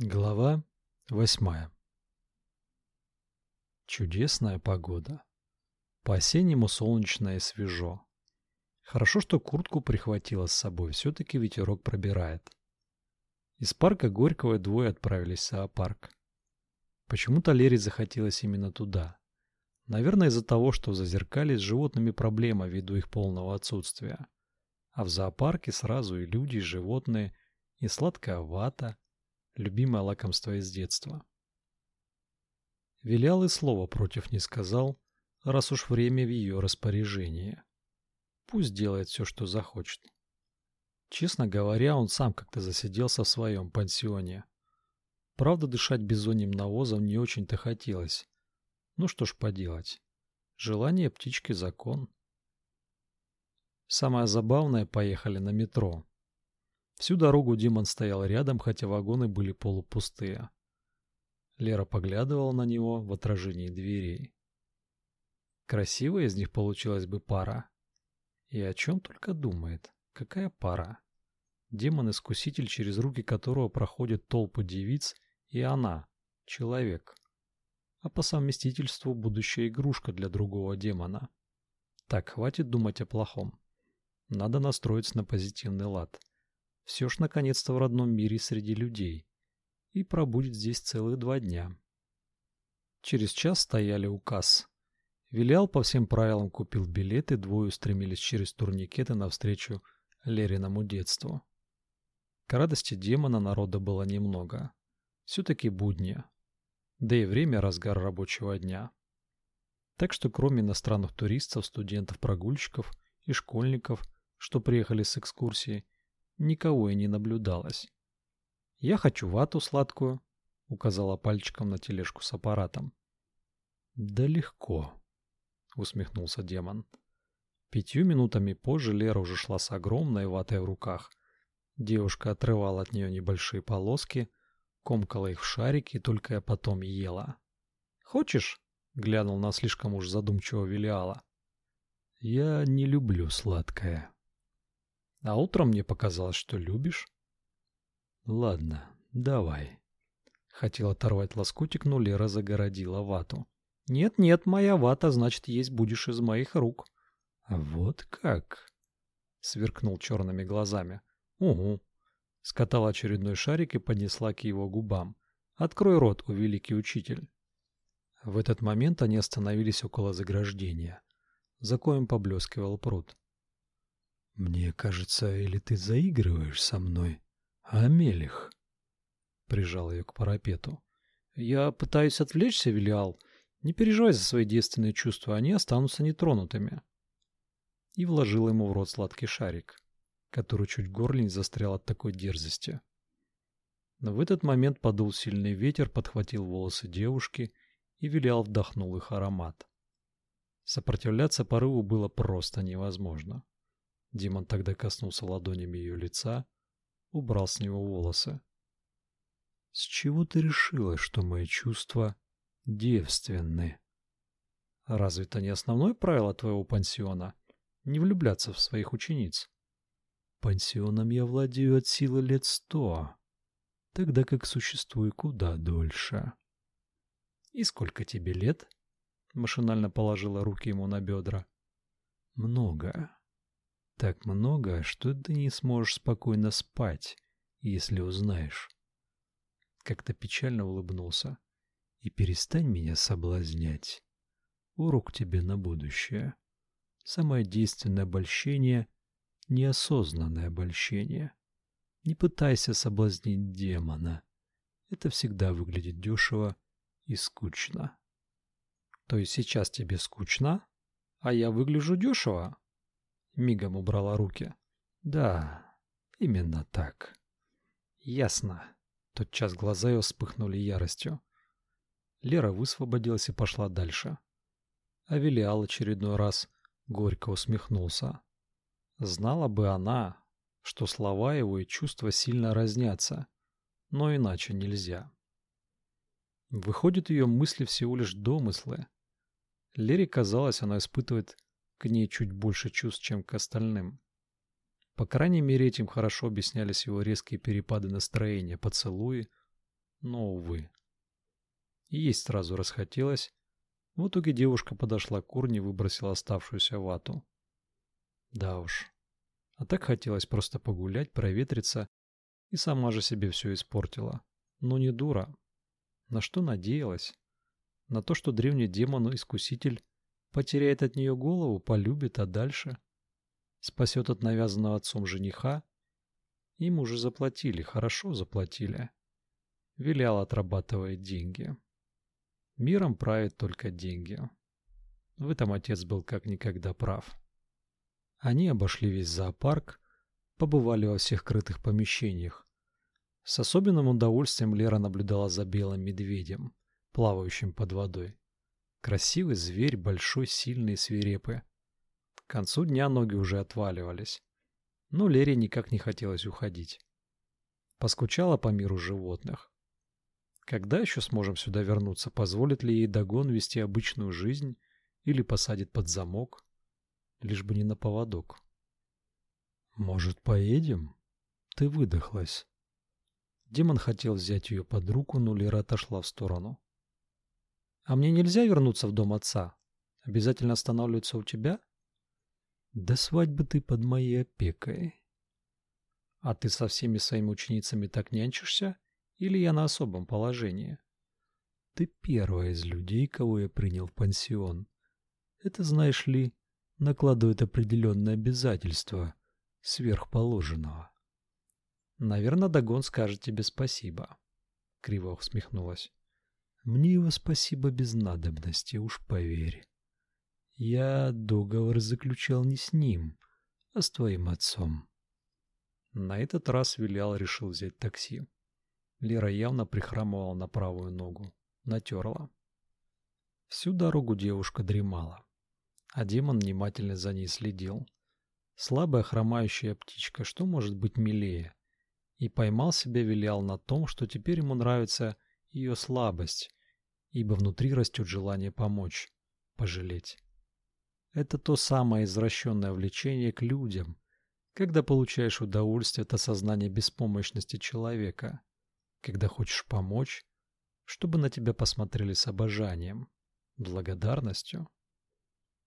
Глава восьмая Чудесная погода. По-осеннему солнечно и свежо. Хорошо, что куртку прихватила с собой, все-таки ветерок пробирает. Из парка Горького двое отправились в зоопарк. Почему-то Лере захотелось именно туда. Наверное, из-за того, что в Зазеркалье с животными проблема ввиду их полного отсутствия. А в зоопарке сразу и люди, и животные, и сладкая вата – любимое лакомство из детства. Вилял и слова против не сказал, раз уж время в ее распоряжении. Пусть делает все, что захочет. Честно говоря, он сам как-то засиделся в своем пансионе. Правда, дышать бизоньим навозом не очень-то хотелось. Ну что ж поделать. Желание птички закон. Самое забавное, поехали на метро. Всю дорогу Димон стоял рядом, хотя вагоны были полупустые. Лера поглядывала на него в отражении дверей. Красивая из них получилась бы пара. И о чем только думает. Какая пара? Демон-искуситель, через руки которого проходят толпы девиц, и она — человек. А по совместительству будущая игрушка для другого демона. Так, хватит думать о плохом. Надо настроиться на позитивный лад. Все ж наконец-то в родном мире среди людей. И пробудет здесь целых два дня. Через час стояли у касс. Вилял по всем правилам купил билеты, двое устремились через турникеты навстречу Лериному детству. К радости демона народа было немного. Все-таки будни. Да и время разгар рабочего дня. Так что кроме иностранных туристов, студентов-прогульщиков и школьников, что приехали с экскурсии, никого и не наблюдалось. «Я хочу вату сладкую», — указала пальчиком на тележку с аппаратом. «Да легко», — усмехнулся демон. Пятью минутами позже Лера уже шла с огромной ватой в руках. Девушка отрывала от нее небольшие полоски, комкала их в шарики и только потом ела. «Хочешь?» — глянул на слишком уж задумчивого Велиала. «Я не люблю сладкое», а утром мне показалось, что любишь. Ладно, давай. Хотел оторвать лоскутик, но Лера загородила вату. Нет-нет, моя вата, значит, есть будешь из моих рук. Вот как? Сверкнул черными глазами. Угу. Скатала очередной шарик и поднесла к его губам. Открой рот, у великий учитель. В этот момент они остановились около заграждения, за коем поблескивал пруд. Мне кажется, или ты заигрываешь со мной, а Мелих? Прижал ее к парапету. Я пытаюсь отвлечься, Велиал. Не переживай за свои девственные чувства, они останутся нетронутыми. И вложил ему в рот сладкий шарик, который чуть в горле не застрял от такой дерзости. Но в этот момент подул сильный ветер, подхватил волосы девушки, и Велиал вдохнул их аромат. Сопротивляться порыву было просто невозможно. Димон тогда коснулся ладонями ее лица, убрал с него волосы. С чего ты решила, что мои чувства девственны? Разве это не основное правило твоего пансиона не влюбляться в своих учениц? Пансионом я владею от силы лет сто, тогда как существую куда дольше. И сколько тебе лет? Машинально положила руки ему на бедра. Много. Так много, что ты не сможешь спокойно спать, если узнаешь. Как-то печально улыбнулся. И перестань меня соблазнять. Урок тебе на будущее. Самое действенное обольщение — неосознанное обольщение. Не пытайся соблазнить демона. Это всегда выглядит дешево и скучно. То есть сейчас тебе скучно, а я выгляжу дешево? Мигом убрала руки. Да, именно так. Ясно. Тотчас глаза ее вспыхнули яростью. Лера высвободилась и пошла дальше. А Велиал очередной раз горько усмехнулся. Знала бы она, что слова его и чувства сильно разнятся, но иначе нельзя. Выходит, ее мысли всего лишь домыслы. Лере казалось, она испытывает к ней чуть больше чувств, чем к остальным. По крайней мере, этим хорошо объяснялись его резкие перепады настроения, поцелуи, но, увы. И есть сразу расхотелось. В итоге девушка подошла к урне и выбросила оставшуюся вату. Да уж. А так хотелось просто погулять, проветриться, и сама же себе все испортила. Но не дура. На что надеялась? На то, что древний демон-искуситель потеряет от нее голову, полюбит, а дальше спасет от навязанного отцом жениха. Им уже заплатили, хорошо заплатили. Вилял отрабатывает деньги. Миром правит только деньги. В этом отец был как никогда прав. Они обошли весь зоопарк, побывали во всех крытых помещениях. С особенным удовольствием Лера наблюдала за белым медведем, плавающим под водой. Красивый зверь, большой, сильный и свирепый. К концу дня ноги уже отваливались. Но Лере никак не хотелось уходить. Поскучала по миру животных. Когда еще сможем сюда вернуться? Позволит ли ей Дагон вести обычную жизнь или посадит под замок? Лишь бы не на поводок. Может, поедем? Ты выдохлась. Демон хотел взять ее под руку, но Лера отошла в сторону. А мне нельзя вернуться в дом отца? Обязательно останавливаться у тебя? До свадьбы ты под моей опекой. А ты со всеми своими ученицами так нянчишься? Или я на особом положении? Ты первая из людей, кого я принял в пансион. Это, знаешь ли, накладывает определенные обязательства сверхположенного. Наверное, Дагон скажет тебе спасибо. Криво усмехнулась. Мне его спасибо без надобности, уж поверь. Я договор заключал не с ним, а с твоим отцом. На этот раз Вилял решил взять такси. Лера явно прихрамывала на правую ногу. Натерла. Всю дорогу девушка дремала. А демон внимательно за ней следил. Слабая хромающая птичка, что может быть милее? И поймал себя вилял на том, что теперь ему нравится ее слабость, ибо внутри растет желание помочь, пожалеть. Это то самое извращенное влечение к людям, когда получаешь удовольствие от осознания беспомощности человека когда хочешь помочь, чтобы на тебя посмотрели с обожанием, благодарностью.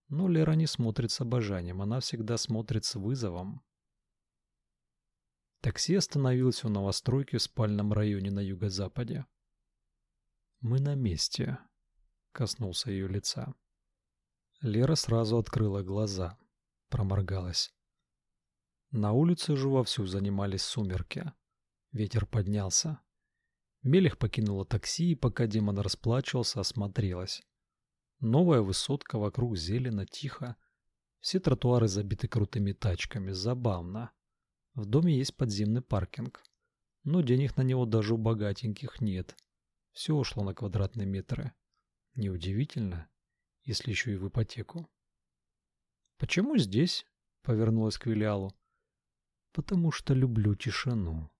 Но Лера не смотрит с обожанием, она всегда смотрит с вызовом. Такси остановилось у новостройки в спальном районе на юго-западе. «Мы на месте», — коснулся ее лица. Лера сразу открыла глаза, проморгалась. На улице же вовсю занимались сумерки. Ветер поднялся. Мелих покинула такси и, пока демон расплачивался, осмотрелась. Новая высотка, вокруг зелено, тихо. Все тротуары забиты крутыми тачками. Забавно. В доме есть подземный паркинг. Но денег на него даже у богатеньких нет. Все ушло на квадратные метры. Неудивительно, если еще и в ипотеку. «Почему здесь?» — повернулась к Вилиалу. «Потому что люблю тишину»,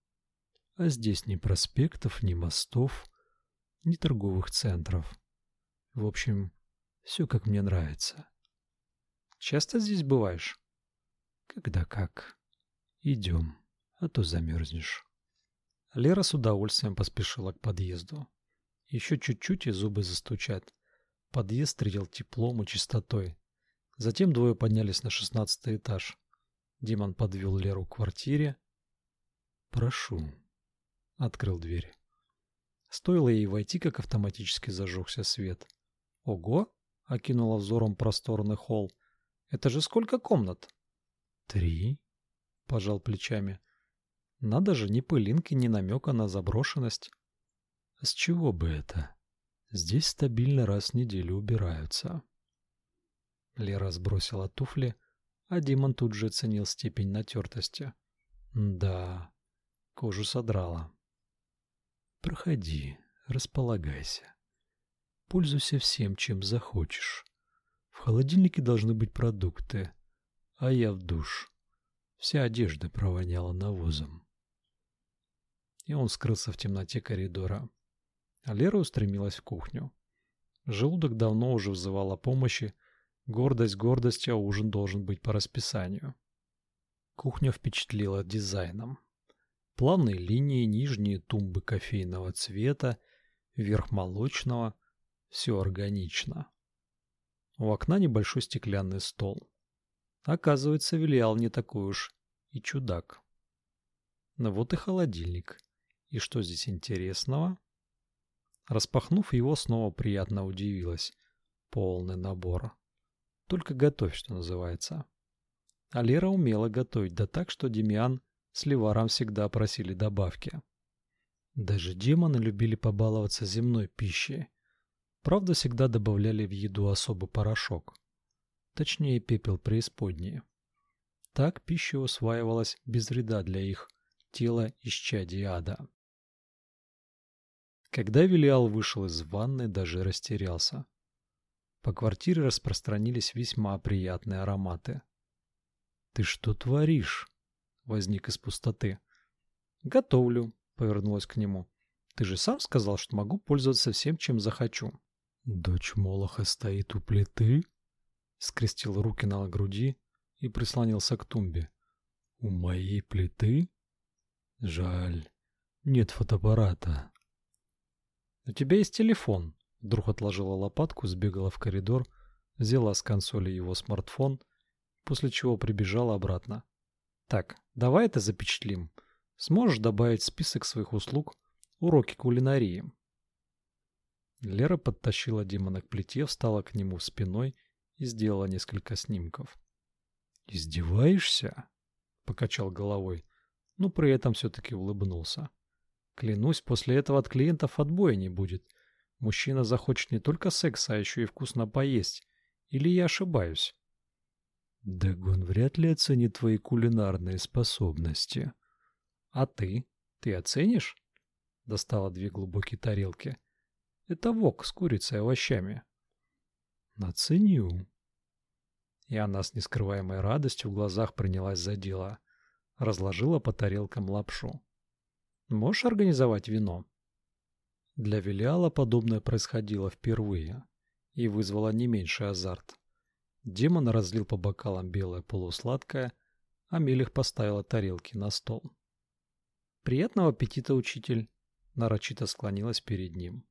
а здесь ни проспектов, ни мостов, ни торговых центров. В общем, все как мне нравится. Часто здесь бываешь? Когда как. Идем, а то замерзнешь. Лера с удовольствием поспешила к подъезду. Еще чуть-чуть и зубы застучат. Подъезд встретил теплом и чистотой. Затем двое поднялись на шестнадцатый этаж. Димон подвел Леру к квартире. «Прошу», открыл дверь. Стоило ей войти, как автоматически зажегся свет. Ого, окинула взором просторный холл. Это же сколько комнат? Три, пожал плечами. Надо же, ни пылинки, ни намека на заброшенность. С чего бы это? Здесь стабильно раз в неделю убираются. Лера сбросила туфли, а Димон тут же оценил степень натертости. Да, кожу содрала. Проходи, располагайся. Пользуйся всем, чем захочешь. В холодильнике должны быть продукты, а я в душ. Вся одежда провоняла навозом. И он скрылся в темноте коридора. А Лера устремилась в кухню. Желудок давно уже взывал о помощи. Гордость гордость, а ужин должен быть по расписанию. Кухня впечатлила дизайном. Плавные линии, нижние тумбы кофейного цвета, верх молочного. Все органично. У окна небольшой стеклянный стол. Оказывается, Вилиал не такой уж и чудак. Ну вот и холодильник. И что здесь интересного? Распахнув его, снова приятно удивилась. Полный набор. Только готовь, что называется. А Лера умела готовить, да так, что Демиан с Ливаром всегда просили добавки. Даже демоны любили побаловаться земной пищей. Правда, всегда добавляли в еду особый порошок. Точнее, пепел преисподней. Так пища усваивалась без вреда для их тела исчадия ада. Когда Вилиал вышел из ванны, даже растерялся. По квартире распространились весьма приятные ароматы. «Ты что творишь?» — возник из пустоты. «Готовлю», — повернулась к нему. «Ты же сам сказал, что могу пользоваться всем, чем захочу». «Дочь Молоха стоит у плиты?» Скрестил руки на груди и прислонился к тумбе. «У моей плиты? Жаль, нет фотоаппарата». «У тебя есть телефон», — вдруг отложила лопатку, сбегала в коридор, взяла с консоли его смартфон, после чего прибежала обратно. «Так, давай это запечатлим. Сможешь добавить список своих услуг уроки кулинарии?» Лера подтащила Димона к плите, встала к нему спиной и сделала несколько снимков. «Издеваешься?» — покачал головой, но при этом все-таки улыбнулся. «Клянусь, после этого от клиентов отбоя не будет. Мужчина захочет не только секса, а еще и вкусно поесть. Или я ошибаюсь?» «Дагон вряд ли оценит твои кулинарные способности». «А ты? Ты оценишь?» Достала две глубокие тарелки. Это вок с курицей и овощами. Наценю. И она с нескрываемой радостью в глазах принялась за дело. Разложила по тарелкам лапшу. Можешь организовать вино? Для Велиала подобное происходило впервые и вызвало не меньший азарт. Демон разлил по бокалам белое полусладкое, а Мелих поставила тарелки на стол. «Приятного аппетита, учитель!» нарочито склонилась перед ним.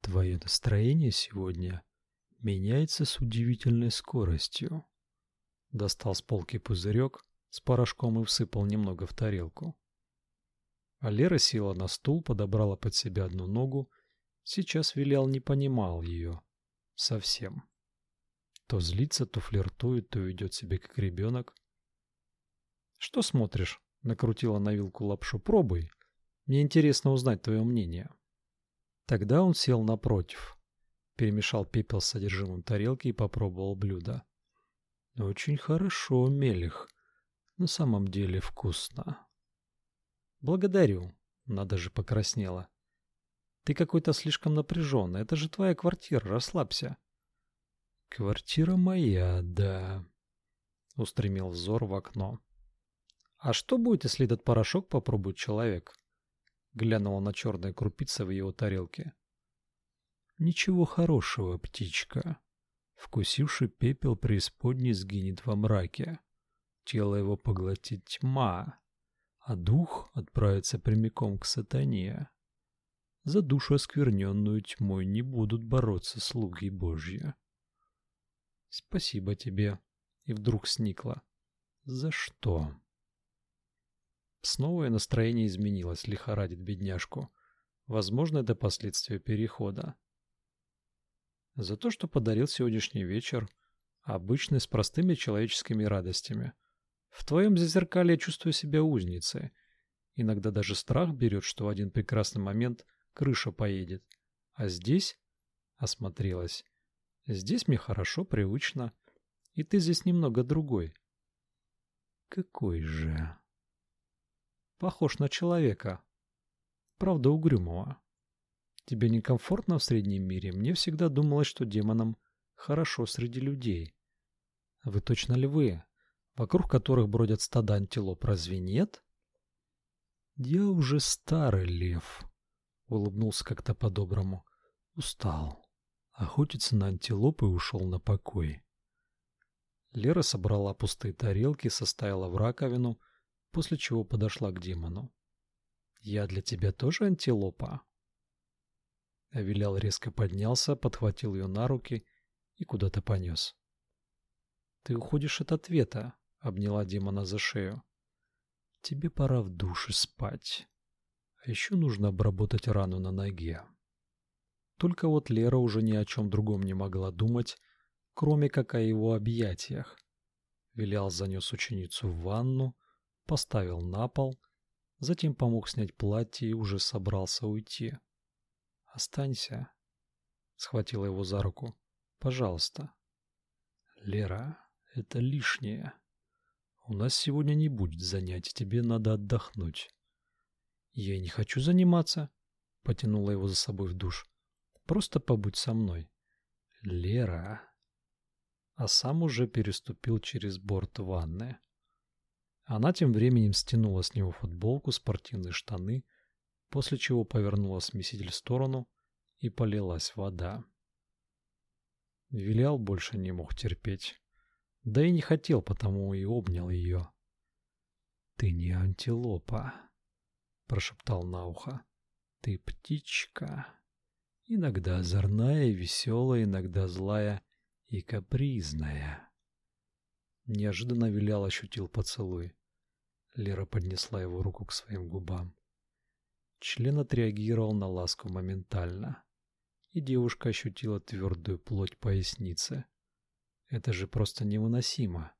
Твое настроение сегодня меняется с удивительной скоростью. Достал с полки пузырек с порошком и всыпал немного в тарелку. А Лера села на стул, подобрала под себя одну ногу. Сейчас Вилял не понимал ее. Совсем. То злится, то флиртует, то ведет себя как ребенок. «Что смотришь?» — накрутила на вилку лапшу. «Пробуй. Мне интересно узнать твое мнение». Тогда он сел напротив, перемешал пепел с содержимым тарелки и попробовал блюдо. Очень хорошо, Мелих. На самом деле вкусно. Благодарю. Надо же покраснела. Ты какой-то слишком напряженный. Это же твоя квартира, расслабься. Квартира моя, да. Устремил взор в окно. А что будет, если этот порошок попробует человек? глянула на черные крупицы в его тарелке. Ничего хорошего, птичка. Вкусивший пепел преисподней сгинет во мраке. Тело его поглотит тьма, а дух отправится прямиком к сатане. За душу оскверненную тьмой не будут бороться слуги Божьи. Спасибо тебе. И вдруг сникла. За что? Снова настроение изменилось, лихорадит бедняжку. Возможно, это последствия перехода. За то, что подарил сегодняшний вечер, обычный, с простыми человеческими радостями. В твоем зазеркалье я чувствую себя узницей. Иногда даже страх берет, что в один прекрасный момент крыша поедет. А здесь... Осмотрелась. Здесь мне хорошо, привычно. И ты здесь немного другой. Какой же... Похож на человека. Правда, угрюмого. Тебе некомфортно в среднем мире? Мне всегда думалось, что демонам хорошо среди людей. Вы точно львы, вокруг которых бродят стада антилоп, разве нет? Я уже старый лев, улыбнулся как-то по-доброму. Устал. Охотиться на антилоп и ушел на покой. Лера собрала пустые тарелки, составила в раковину, после чего подошла к демону. Я для тебя тоже антилопа. Авилял резко поднялся, подхватил ее на руки и куда-то понес. Ты уходишь от ответа, обняла демона за шею. Тебе пора в душе спать. А еще нужно обработать рану на ноге. Только вот Лера уже ни о чем другом не могла думать, кроме как о его объятиях. Вилял занес ученицу в ванну, поставил на пол, затем помог снять платье и уже собрался уйти. «Останься», — схватила его за руку. «Пожалуйста». «Лера, это лишнее. У нас сегодня не будет занятий, тебе надо отдохнуть». «Я не хочу заниматься», — потянула его за собой в душ. «Просто побудь со мной». «Лера...» А сам уже переступил через борт ванны. Она тем временем стянула с него футболку, спортивные штаны, после чего повернула смеситель в сторону и полилась вода. Вилял больше не мог терпеть. Да и не хотел, потому и обнял ее. «Ты не антилопа», — прошептал на ухо. «Ты птичка. Иногда озорная и веселая, иногда злая и капризная». Неожиданно Вилял ощутил поцелуй. Лера поднесла его руку к своим губам. Член отреагировал на ласку моментально, и девушка ощутила твердую плоть поясницы. Это же просто невыносимо.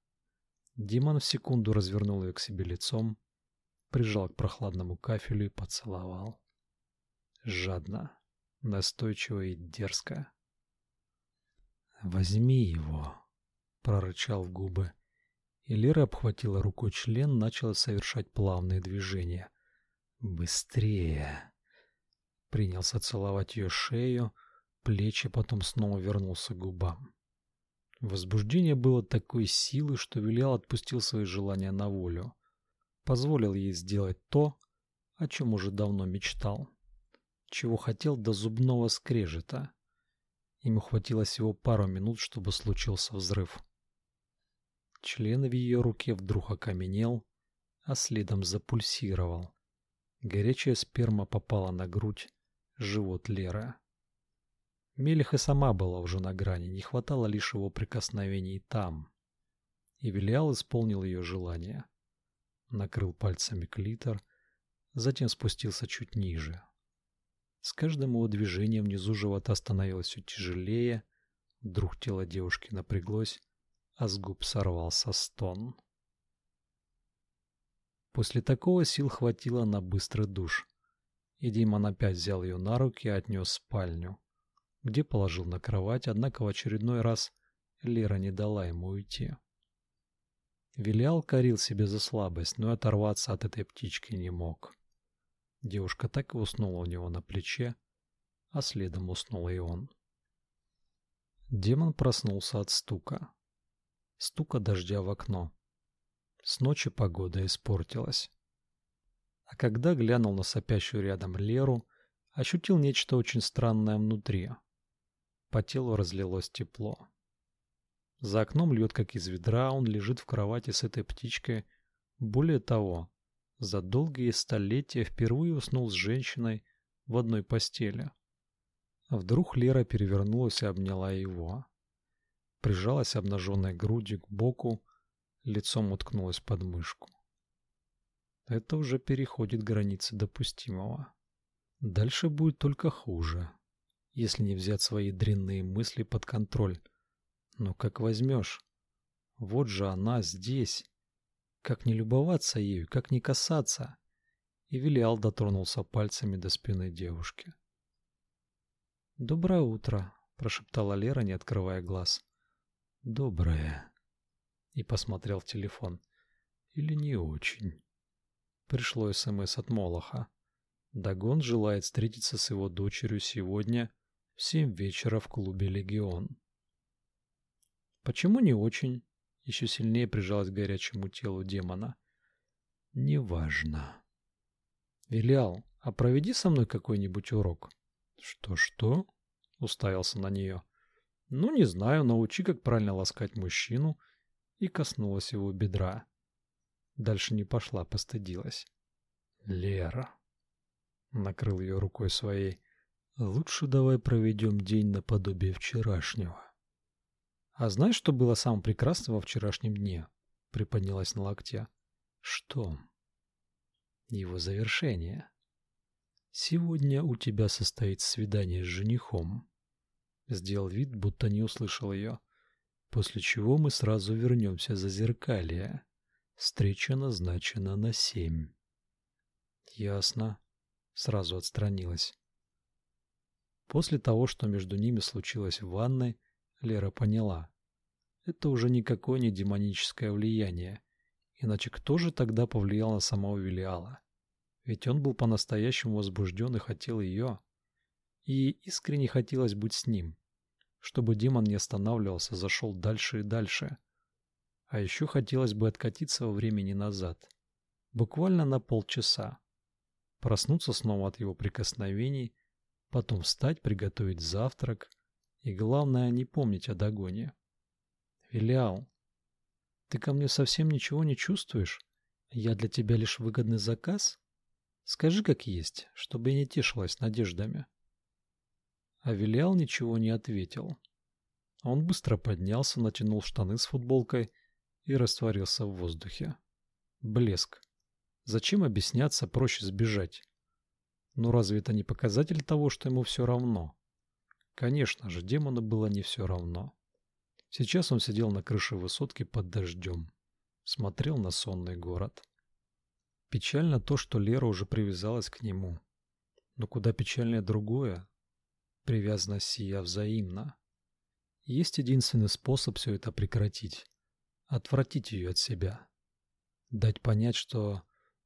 Димон в секунду развернул ее к себе лицом, прижал к прохладному кафелю и поцеловал. Жадно, настойчиво и дерзко. «Возьми его», — прорычал в губы. И Лера обхватила рукой член, начала совершать плавные движения. «Быстрее!» Принялся целовать ее шею, плечи, потом снова вернулся к губам. Возбуждение было такой силы, что Вилял отпустил свои желания на волю. Позволил ей сделать то, о чем уже давно мечтал. Чего хотел до зубного скрежета. Ему хватило всего пару минут, чтобы случился взрыв. Член в ее руке вдруг окаменел, а следом запульсировал. Горячая сперма попала на грудь, живот Леры. Мелих и сама была уже на грани, не хватало лишь его прикосновений там. И Велиал исполнил ее желание. Накрыл пальцами клитор, затем спустился чуть ниже. С каждым его движением внизу живота становилось все тяжелее, вдруг тело девушки напряглось, а с губ сорвался стон. После такого сил хватило на быстрый душ, и Димон опять взял ее на руки и отнес в спальню, где положил на кровать, однако в очередной раз Лера не дала ему уйти. Вилял корил себе за слабость, но оторваться от этой птички не мог. Девушка так и уснула у него на плече, а следом уснул и он. Демон проснулся от стука стука дождя в окно. С ночи погода испортилась. А когда глянул на сопящую рядом Леру, ощутил нечто очень странное внутри. По телу разлилось тепло. За окном льет как из ведра, он лежит в кровати с этой птичкой. Более того, за долгие столетия впервые уснул с женщиной в одной постели. Вдруг Лера перевернулась и обняла его прижалась обнаженной грудью к боку, лицом уткнулась под мышку. Это уже переходит границы допустимого. Дальше будет только хуже, если не взять свои дрянные мысли под контроль. Но как возьмешь? Вот же она здесь. Как не любоваться ею, как не касаться? И Вилиал дотронулся пальцами до спины девушки. «Доброе утро», — прошептала Лера, не открывая глаз. Доброе. И посмотрел в телефон. Или не очень. Пришло СМС от Молоха. Дагон желает встретиться с его дочерью сегодня в семь вечера в клубе Легион. Почему не очень? Еще сильнее прижалась к горячему телу демона. Неважно. Вилиал, а проведи со мной какой-нибудь урок. Что-что? Уставился на нее. Ну, не знаю, научи, как правильно ласкать мужчину, и коснулась его бедра. Дальше не пошла, постыдилась. Лера. Накрыл ее рукой своей. Лучше давай проведем день наподобие вчерашнего. А знаешь, что было самым прекрасным во вчерашнем дне? Приподнялась на локте. Что? Его завершение. Сегодня у тебя состоится свидание с женихом. Сделал вид, будто не услышал ее. После чего мы сразу вернемся за зеркалье. Встреча назначена на семь. Ясно. Сразу отстранилась. После того, что между ними случилось в ванной, Лера поняла. Это уже никакое не демоническое влияние. Иначе кто же тогда повлиял на самого Велиала? Ведь он был по-настоящему возбужден и хотел ее. И искренне хотелось быть с ним. Чтобы демон не останавливался, зашел дальше и дальше – а еще хотелось бы откатиться во времени назад. Буквально на полчаса. Проснуться снова от его прикосновений, потом встать, приготовить завтрак и, главное, не помнить о догоне. Вилял, ты ко мне совсем ничего не чувствуешь? Я для тебя лишь выгодный заказ? Скажи, как есть, чтобы я не тешилась надеждами. А Вилял ничего не ответил. Он быстро поднялся, натянул штаны с футболкой и растворился в воздухе. Блеск. Зачем объясняться, проще сбежать? Но разве это не показатель того, что ему все равно? Конечно же, демону было не все равно. Сейчас он сидел на крыше высотки под дождем, смотрел на сонный город. Печально то, что Лера уже привязалась к нему. Но куда печальнее другое. Привязанность сия взаимна. Есть единственный способ все это прекратить отвратить ее от себя. Дать понять, что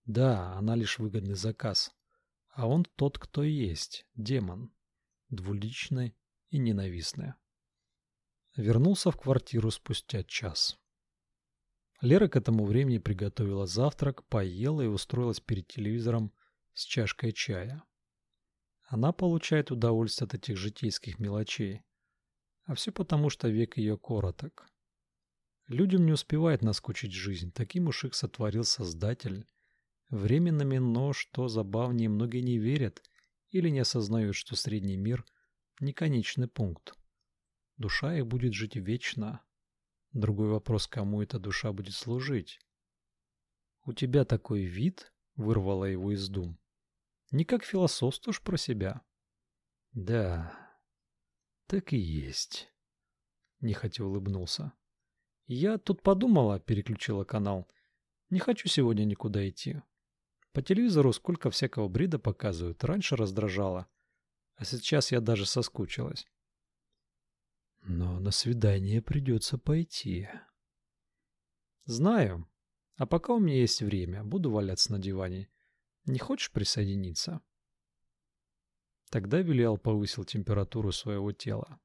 да, она лишь выгодный заказ, а он тот, кто есть, демон, двуличный и ненавистный. Вернулся в квартиру спустя час. Лера к этому времени приготовила завтрак, поела и устроилась перед телевизором с чашкой чая. Она получает удовольствие от этих житейских мелочей, а все потому, что век ее короток. Людям не успевает наскучить жизнь, таким уж их сотворил Создатель. Временными, но, что забавнее, многие не верят или не осознают, что средний мир – не конечный пункт. Душа их будет жить вечно. Другой вопрос, кому эта душа будет служить. «У тебя такой вид?» – вырвала его из дум. «Не как философствуешь про себя?» «Да, так и есть», – нехотя улыбнулся. Я тут подумала, переключила канал. Не хочу сегодня никуда идти. По телевизору сколько всякого бреда показывают. Раньше раздражало. А сейчас я даже соскучилась. Но на свидание придется пойти. Знаю. А пока у меня есть время, буду валяться на диване. Не хочешь присоединиться? Тогда Вилиал повысил температуру своего тела,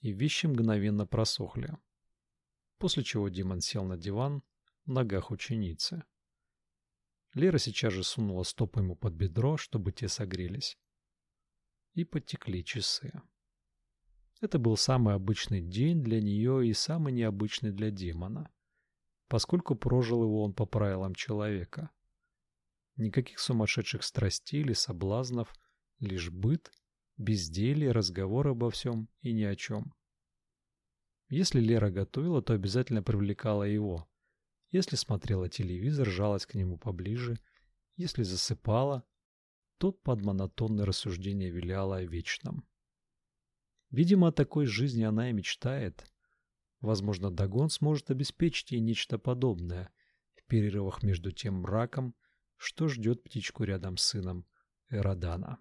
и вещи мгновенно просохли после чего демон сел на диван в ногах ученицы. Лера сейчас же сунула стопы ему под бедро, чтобы те согрелись. И потекли часы. Это был самый обычный день для нее и самый необычный для демона, поскольку прожил его он по правилам человека. Никаких сумасшедших страстей или соблазнов, лишь быт, безделье, разговор обо всем и ни о чем. Если Лера готовила, то обязательно привлекала его. Если смотрела телевизор, жалась к нему поближе. Если засыпала, тот под монотонное рассуждение виляла о вечном. Видимо, о такой жизни она и мечтает. Возможно, Дагон сможет обеспечить ей нечто подобное в перерывах между тем мраком, что ждет птичку рядом с сыном Эродана.